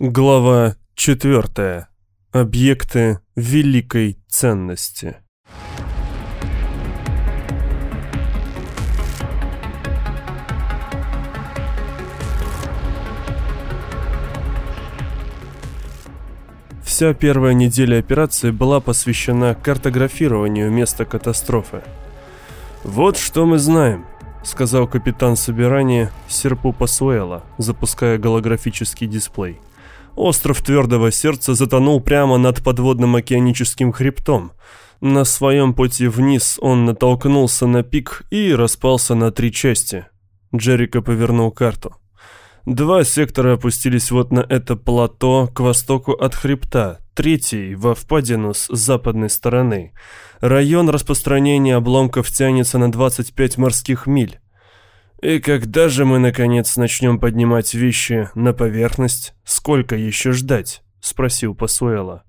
Глава 4. Объекты великой ценности. Вся первая неделя операции была посвящена картографированию места катастрофы. «Вот что мы знаем», — сказал капитан собирания Серпу Пасуэла, запуская голографический дисплей. Остров Твердого Сердца затонул прямо над подводным океаническим хребтом. На своем пути вниз он натолкнулся на пик и распался на три части. Джерика повернул карту. Два сектора опустились вот на это плато к востоку от хребта, третий во впадину с западной стороны. Район распространения обломков тянется на 25 морских миль. «И когда же мы, наконец, начнем поднимать вещи на поверхность? Сколько еще ждать?» — спросил Пасуэла.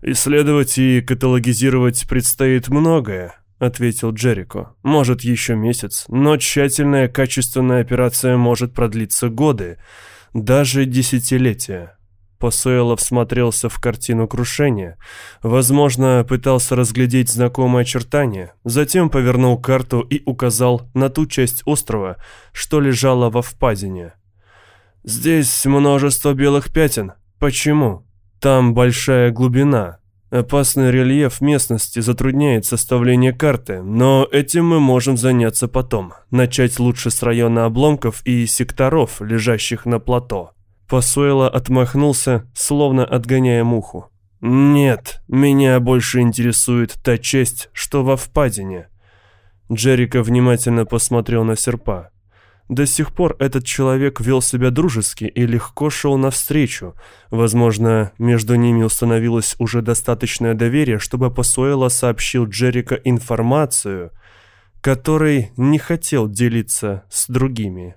«Исследовать и каталогизировать предстоит многое», — ответил Джерико. «Может, еще месяц, но тщательная качественная операция может продлиться годы, даже десятилетия. Посуэлов смотрелся в картину крушения. Возможно, пытался разглядеть знакомые очертания. Затем повернул карту и указал на ту часть острова, что лежала во впадине. «Здесь множество белых пятен. Почему? Там большая глубина. Опасный рельеф местности затрудняет составление карты, но этим мы можем заняться потом. Начать лучше с района обломков и секторов, лежащих на плато». Посуэло отмахнулся, словно отгоняя муху. «Нет, меня больше интересует та часть, что во впадине». Джерика внимательно посмотрел на серпа. До сих пор этот человек вел себя дружески и легко шел навстречу. Возможно, между ними установилось уже достаточное доверие, чтобы Пасуэло сообщил Джерика информацию, которой не хотел делиться с другими.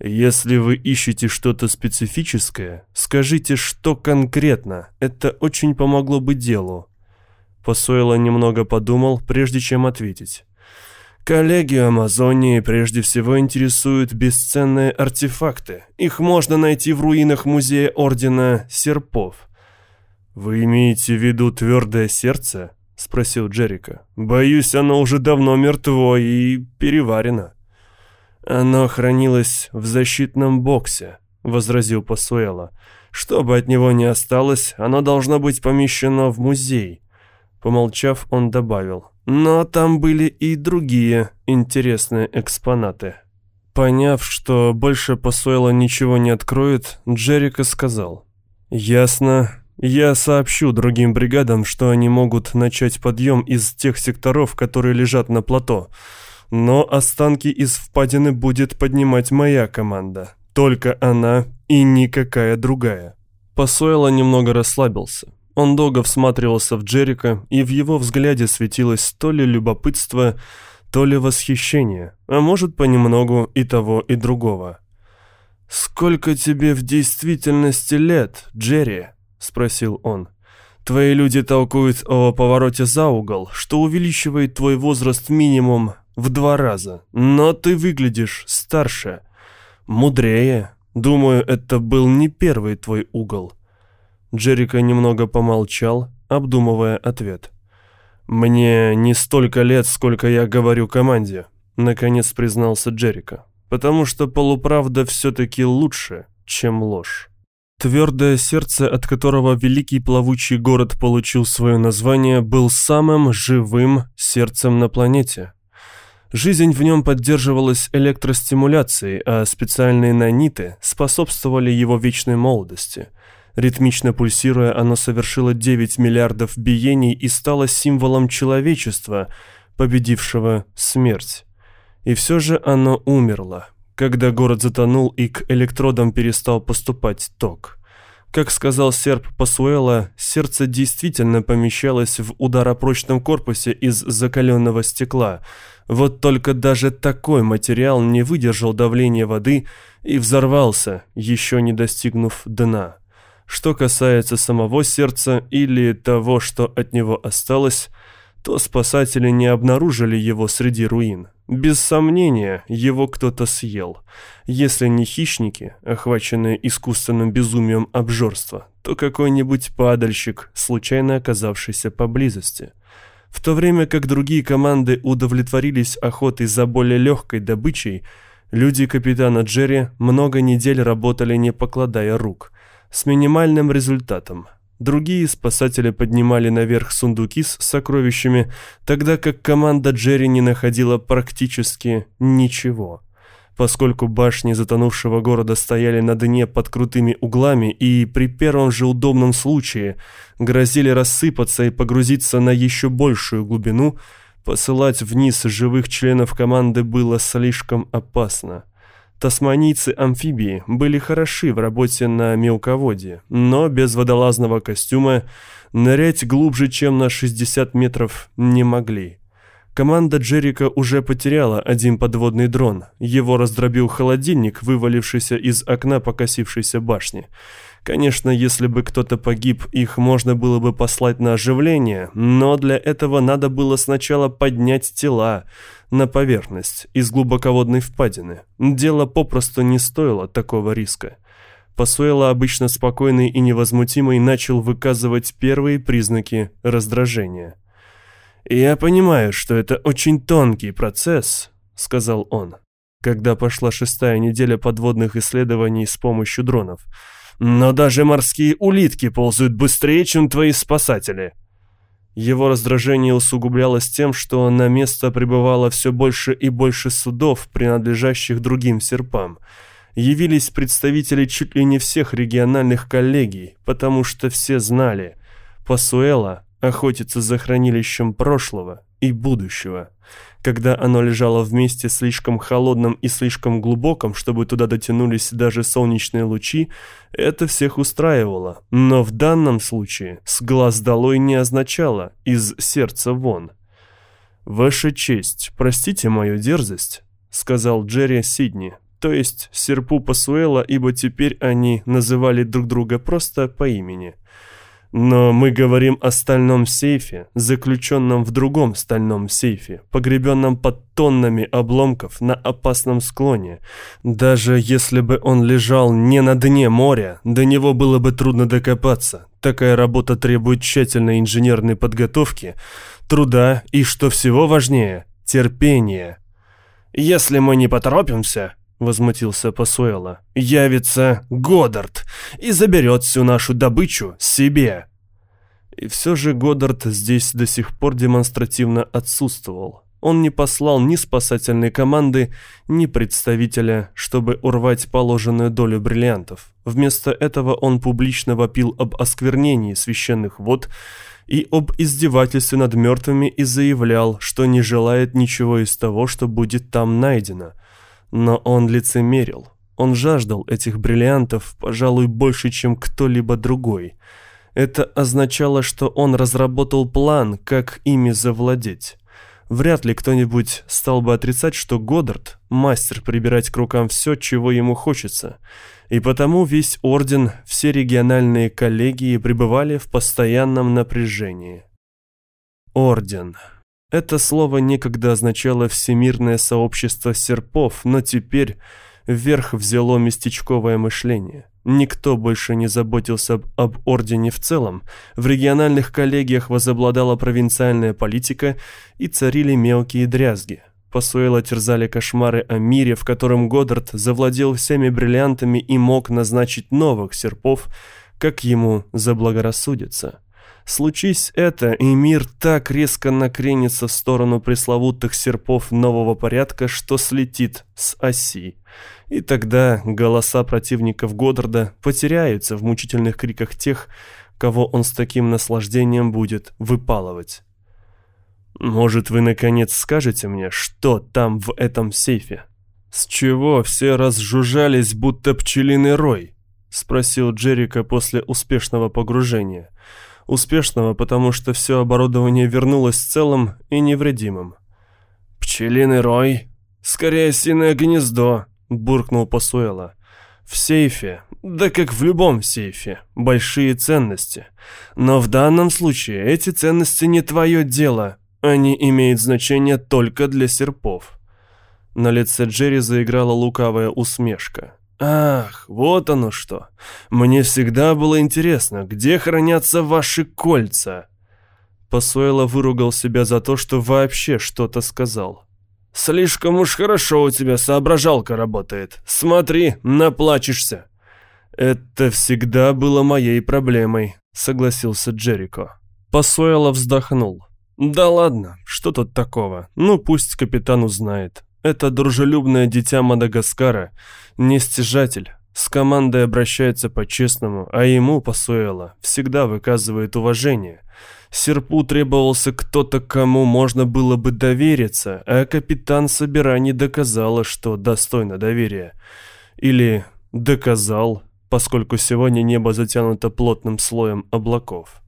Если вы ищете что-то специфическое, скажите, что конкретно. Это очень помогло бы делу. Посойло немного подумал, прежде чем ответить. Коллеги Амазонии прежде всего интересуют бесценные артефакты. Их можно найти в руинах музея Ордена Серпов. «Вы имеете в виду твердое сердце?» — спросил Джерика. «Боюсь, оно уже давно мертво и переварено». «Оно хранилось в защитном боксе», — возразил Пасуэла. «Что бы от него ни осталось, оно должно быть помещено в музей». Помолчав, он добавил. «Но там были и другие интересные экспонаты». Поняв, что больше Пасуэла ничего не откроет, Джерика сказал. «Ясно. Я сообщу другим бригадам, что они могут начать подъем из тех секторов, которые лежат на плато но останки из впадины будет поднимать моя команда. Только она и никакая другая. Посойло немного расслабился. Он долго всматривался в Джерика, и в его взгляде светилось то ли любопытство, то ли восхищение, а может понемногу и того, и другого. «Сколько тебе в действительности лет, Джерри?» — спросил он. «Твои люди толкуют о повороте за угол, что увеличивает твой возраст минимум в два раза, но ты выглядишь старше, мудрее. Думаю, это был не первый твой угол». Джерика немного помолчал, обдумывая ответ. «Мне не столько лет, сколько я говорю команде», — наконец признался Джерика. «Потому что полуправда все-таки лучше, чем ложь». Твердое сердце, от которого великий плавучий город получил свое название, был самым живым сердцем на планете. Жизнь в нем поддерживалась электростимуляцией, а специальные наниты способствовали его вечной молодости. Ритмично пульсируя, оно совершило 9 миллиардов биений и стало символом человечества, победившего смерть. И все же оно умерло, когда город затонул и к электродам перестал поступать ток. Как сказал серп Пасуэла, сердце действительно помещалось в ударопрочном корпусе из закаленного стекла. Вот только даже такой материал не выдержал давления воды и взорвался, еще не достигнув дна. Что касается самого сердца или того, что от него осталось, то спасатели не обнаружили его среди руин. Без сомнения, его кто-то съел. Если не хищники, охваченные искусственным безумием обжорства, то какой-нибудь падальщик, случайно оказавшийся поблизости. В то время как другие команды удовлетворились охотой за более легкой добычей, люди капитана Джерри много недель работали не покладая рук, с минимальным результатом – Другие спасатели поднимали наверх сундуки с сокровищами, тогда как команда Джерри не находила практически ничего. Поскольку башни затонувшего города стояли на дне под крутыми углами и при первом же удобном случае грозили рассыпаться и погрузиться на еще большую глубину, посылать вниз живых членов команды было слишком опасно. Тасманийцы-амфибии были хороши в работе на мелководье, но без водолазного костюма нырять глубже, чем на 60 метров, не могли. Команда Джерика уже потеряла один подводный дрон. Его раздробил холодильник, вывалившийся из окна покосившейся башни. Конечно, если бы кто-то погиб, их можно было бы послать на оживление, но для этого надо было сначала поднять тела на поверхность из глубоководной впадины. Дело попросту не стоило такого риска. Пасуэло, обычно спокойный и невозмутимый, начал выказывать первые признаки раздражения. «Я понимаю, что это очень тонкий процесс», — сказал он, когда пошла шестая неделя подводных исследований с помощью дронов. Но даже морские улитки ползают быстрее, чем твои спасатели. Его раздражение усугублялось тем, что на место прибывало все больше и больше судов, принадлежащих другим серпам. Явились представители чуть ли не всех региональных коллегий, потому что все знали, Пасуэла охотится за хранилищем прошлого и будущего. Когда оно лежало вместе слишком холодным и слишком глубоком, чтобы туда дотянулись даже солнечные лучи, это всех устраивало. Но в данном случае с глаз долой не означало «из сердца вон». «Ваша честь, простите мою дерзость», — сказал Джерри Сидни, то есть Серпу Пасуэла, ибо теперь они называли друг друга просто по имени — но мы говорим о стальном сейфе, заключенном в другом стальном сейфе, погребенном под тоннами обломков на опасном склоне. Даже если бы он лежал не на дне моря, до него было бы трудно докопаться. Такая работа требует тщательной инженерной подготовки, труда и, что всего важнее, терпения. Если мы не поторопимся, — возмутился Пасуэла. «Явится Годдард и заберет всю нашу добычу себе!» И все же Годдард здесь до сих пор демонстративно отсутствовал. Он не послал ни спасательной команды, ни представителя, чтобы урвать положенную долю бриллиантов. Вместо этого он публично вопил об осквернении священных вод и об издевательстве над мертвыми и заявлял, что не желает ничего из того, что будет там найдено – но он лицемерил. Он жаждал этих бриллиантов, пожалуй, больше, чем кто-либо другой. Это означало, что он разработал план, как ими завладеть. Вряд ли кто-нибудь стал бы отрицать, что Годдард – мастер прибирать к рукам все, чего ему хочется. И потому весь Орден, все региональные коллегии пребывали в постоянном напряжении. Орден. Это слово некогда означало «всемирное сообщество серпов», но теперь вверх взяло местечковое мышление. Никто больше не заботился об, об ордене в целом, в региональных коллегиях возобладала провинциальная политика и царили мелкие дрязги. Пасуэла терзали кошмары о мире, в котором Годдард завладел всеми бриллиантами и мог назначить новых серпов, как ему заблагорассудится. Случись это, и мир так резко накренится в сторону пресловутых серпов нового порядка, что слетит с оси. И тогда голоса противников Годдарда потеряются в мучительных криках тех, кого он с таким наслаждением будет выпалывать. «Может, вы наконец скажете мне, что там в этом сейфе?» «С чего все разжужжались, будто пчелиный рой?» — спросил Джерика после успешного погружения. Успешного, потому что все оборудование вернулось целым и невредимым. «Пчелиный рой? Скорее, синое гнездо», — буркнул Пасуэла. «В сейфе, да как в любом сейфе, большие ценности. Но в данном случае эти ценности не твое дело, они имеют значение только для серпов». На лице Джерри заиграла лукавая усмешка. «Ах, вот оно что! Мне всегда было интересно, где хранятся ваши кольца?» Посуэло выругал себя за то, что вообще что-то сказал. «Слишком уж хорошо у тебя соображалка работает. Смотри, наплачешься». «Это всегда было моей проблемой», — согласился Джерико. Посуэло вздохнул. «Да ладно, что тут такого? Ну, пусть капитан узнает. Это дружелюбное дитя Мадагаскара, не стяжатель. С командой обращается по-честному, а ему, Пасуэла, всегда выказывает уважение. Серпу требовался кто-то, кому можно было бы довериться, а капитан Собирани доказала, что достойно доверия. Или доказал, поскольку сегодня небо затянуто плотным слоем облаков.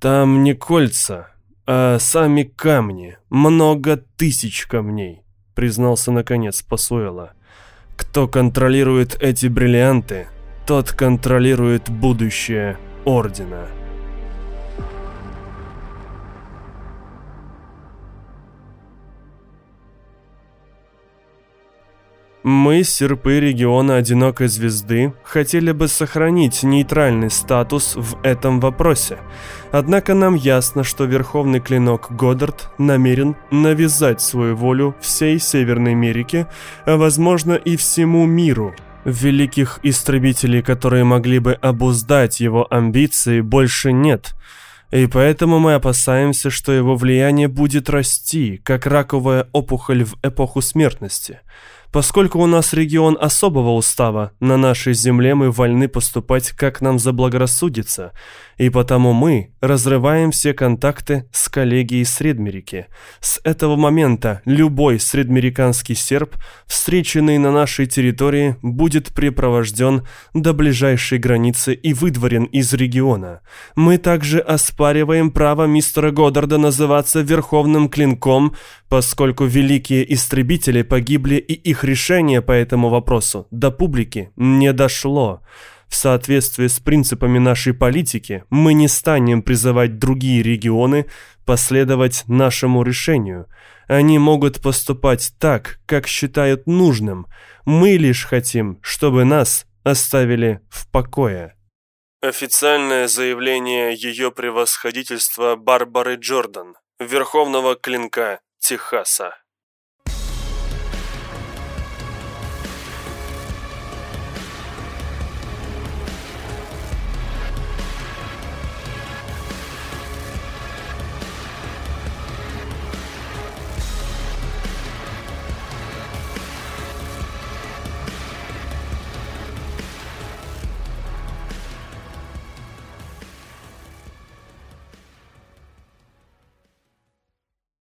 Там не кольца, а сами камни, много тысяч камней, признался наконец Пасуэла. Кто контролирует эти бриллианты, тот контролирует будущее Ордена. Мы, серпы региона Одинокой Звезды, хотели бы сохранить нейтральный статус в этом вопросе. Однако нам ясно, что Верховный Клинок Годдард намерен навязать свою волю всей Северной Америке, а возможно и всему миру. Великих истребителей, которые могли бы обуздать его амбиции, больше нет. И поэтому мы опасаемся, что его влияние будет расти, как раковая опухоль в эпоху смертности – Поскольку у нас регион особого устава, на нашей земле мы вольны поступать, как нам заблагорассудится, и потому мы разрываем все контакты с коллегией Средмерики. С этого момента любой средмериканский серб, встреченный на нашей территории, будет припровожден до ближайшей границы и выдворен из региона. Мы также оспариваем право мистера Годдарда называться Верховным Клинком, поскольку великие истребители погибли и их решение по этому вопросу до публики не дошло. В соответствии с принципами нашей политики мы не станем призывать другие регионы последовать нашему решению. Они могут поступать так, как считают нужным. Мы лишь хотим, чтобы нас оставили в покое. Официальное заявление ее превосходительства Барбары Джордан, Верховного Клинка Техаса.